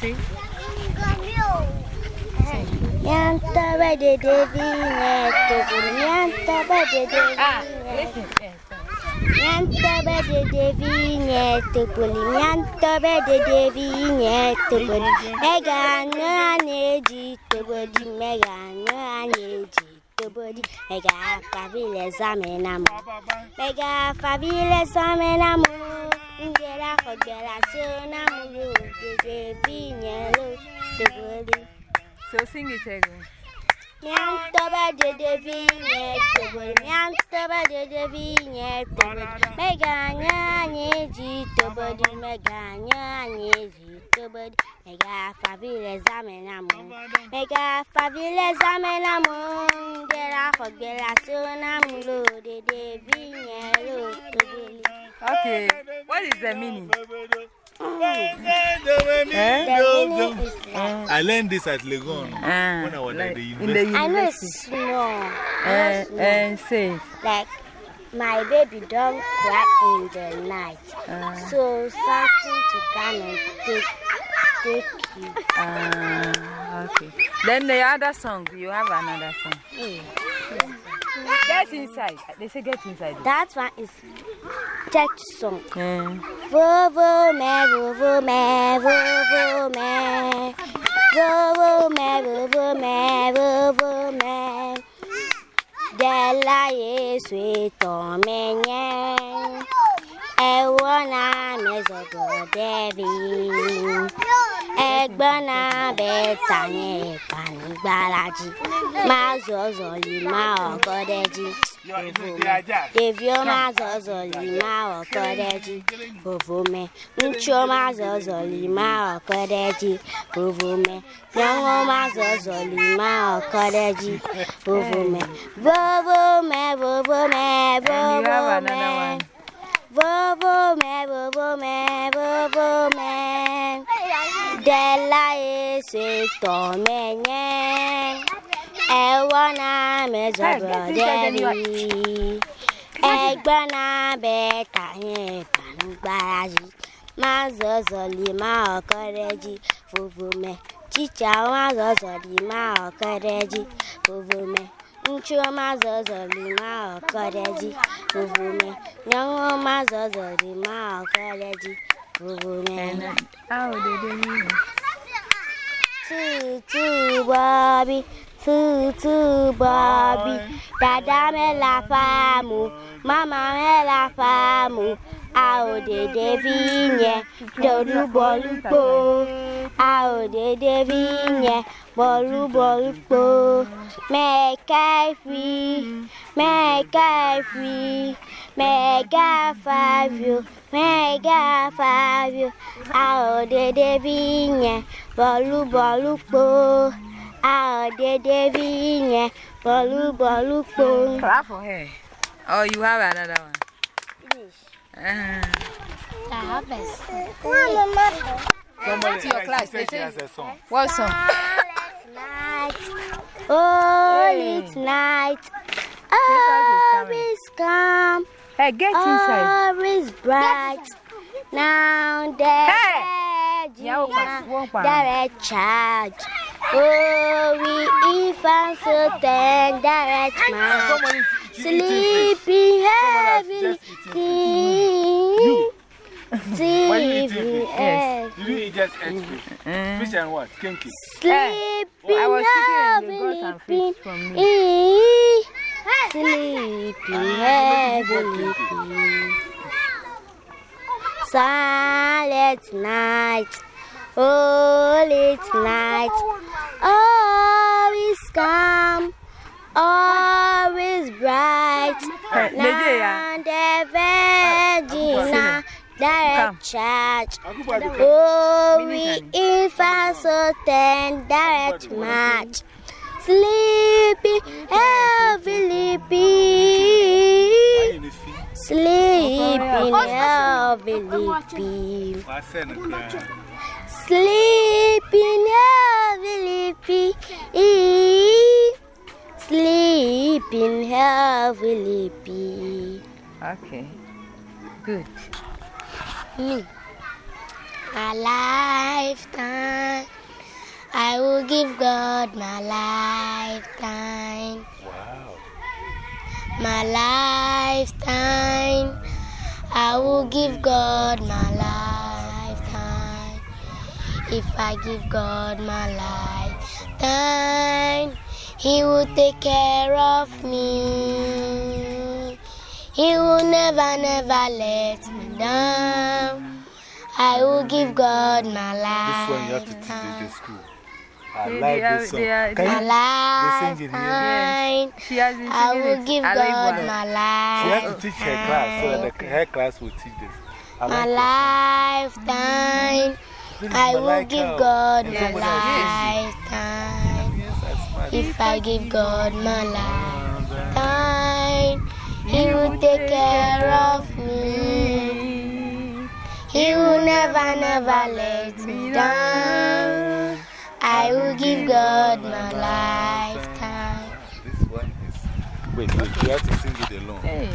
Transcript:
sing. Yanta bade devi nyeto Yanta bade devi Ah, nyeto listen. Yes. Yanta bade devi nyeto Yanta bade devi nyeto Mega no aneji tobodi Mega no aneji tobodi Mega favile zamenamo Mega favile zamenamo Ngera kodela sonamu Devi nyelo tobodi So sing it again. Miantoba de devinye tobol, miantoba de devinye tobol. Meganya nyeji tobodi, meganya nyeji tobodi. Mega favile mega favile zamenamu. Gera fogela sonamu lo de toboli. Okay. What is the meaning? Like, I learned this at Legon Ah, when I was like at the in university. the I know it's small. I know Uh, it's small. and say like my baby don't cry in the night. Uh, So something to come and take take you. uh, okay. Then the other song, you have another song. Get inside. They say get inside. That one is church song. Mm. Me vovo me vovo me vovo me vo vo me vo vo me. Dela Yesu to me nye. Ewo na mezogo devi. Egbona betanye n'igbalajị maazị ọzọli ma ọkọdeji devioma zọzọli ma ọkọdeji ovome nchioma zọzọli ma me. ovome me, zọzọli me, ọkọdeji ovome bovome bovome bovome bovome bovome bovome Udela ese tomenye Ewana mezobodeli Egbana betanye panugbaji Mazozolima okoreji fufume Chicha wazozolima okoreji fufume Nchioma zọzọli ma ọkọrẹ ji bubune. Nyọnwoma zọzọli ma ọkọrẹ ji bubune. Awo dede n'ihu. Tutu Bobby, Tutu Bobby, dada mela famu, mama mela famu. Awo Bolu bolu po, make I free, make I free, make I five you, make I five you. Ao de de vinye, bolu bolu po, ao de de vinye, bolu bolu po. Oh, you have another one. Yes. Finish. Ah. Mama, mama. to your class, they say. What song? Hey. tonight, is all coming. is calm, Hey, get inside. all is bright. Now the Hey! Yeah, Virgin walk on, walk on. charge. Oh, we infants so tender. Somebody she. Sleeping heavily, Why you eating sleeping fish? heavily. Did you eat just eat fish? Uh, Fish and what? Kenkey. Sleeping I was thinking they got some fish from me. sleeping heavily. Silent night, holy night, always calm, always bright. Hey, Nigeria. Now the Virgin direct charge. Oh, we Military. infants so tender march, sleeping heavily, why be, you the fish? sleeping heavily, be, Why send a sleeping heavily, be, sleeping heavily, be. Okay. Good. A lifetime I will give God my lifetime. Wow. My lifetime. I will give God my lifetime. If I give God my lifetime, He will take care of me. He will never, never let me down. I will give God my life. This one you have to teach in the school. I They- like they this song. are- Can you, they sing it here? lifetime. She has been I singing will it. give I God like my she has to teach her class so that the, her class will teach this. I My like lifetime. this song. Mm. This I will Malaika. give God my somebody lifetime. Yes. If I give God my lifetime, He will take care of me. He will never, never let me down. I will give God my lifetime. This one is. Wait, wait, you have to sing it alone. Hey.